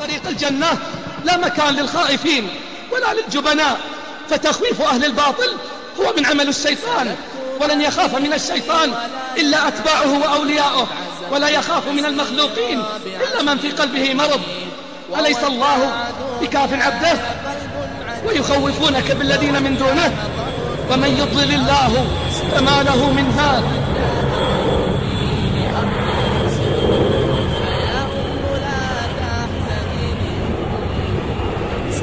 طريق الجنة لا مكان للخائفين ولا للجبناء. فتخويف أهل الباطل هو من عمل الشيطان ولن يخاف من الشيطان إلا أتباعه وأولياؤه ولا يخاف من المخلوقين إلا من في قلبه مرض. أليس الله بكاف عبده؟ ويخوفونك بالذين من دونه ومن يضلل الله فما له من هاد.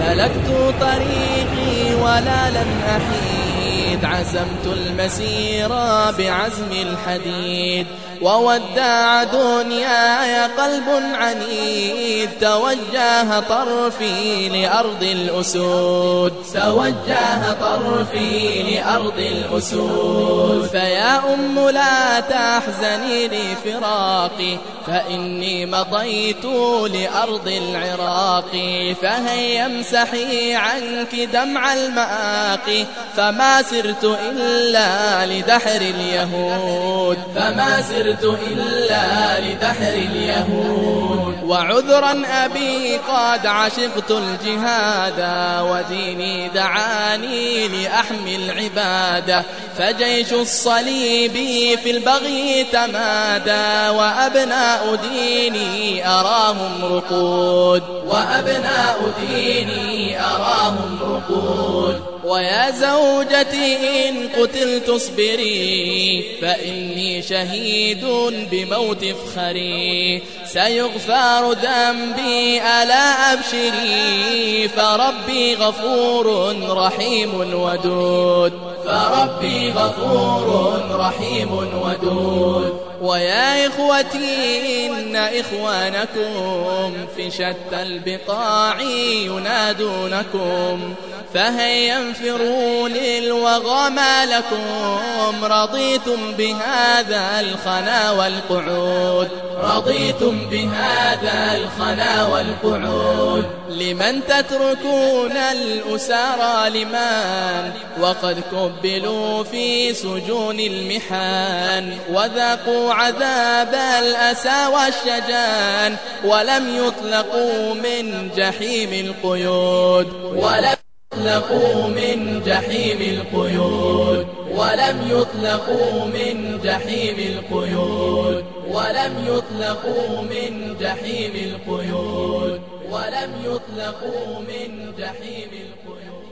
سلكت طريقي ولا لن أحيد عزمت المسير بعزم الحديد وودع دنياي قلب عنيد توجه طرفي لأرض الأسود توجه طرفي لأرض الأسود فيا أم لا تحزني لفراقي فإني مضيت لأرض العراق فهيا امسحي عنك دمع المآقي فما سرت إلا لدحر اليهود. فما سرت إلا لدحر اليهود. وعذرا أبي قد عشقت الجهاد وديني دعاني لأحمي العبادة فجيش الصليب في البغي تمادى وأبناء ديني أراهم رقود. وأبناء ديني أراهم رقود. ويا زوجتي إن قتلت اصبري فإني شهيد بموت افخري سيغفر ذنبي ألا أبشري فربي غفور رحيم ودود. فربي غفور رحيم ودود. ويا إخوتي إن إخوانكم في شتى البقاع ينادونكم فهيا انفروا للوغى ما لكم؟ رضيتم بهذا الخنا والقعود. رضيتم بهذا الخنا والقعود. لمن تتركون الأسارى لمن؟ وقد كبلوا في سجون المحان وذاقوا عذاب الأسى والشجان ولم يطلقوا من جحيم القيود. ولم يطلقوا من جحيم القيود. ولم يطلقوا من جحيم القيود. ولم يطلقوا من جحيم القيود. ولم يطلقوا من جحيم القيود.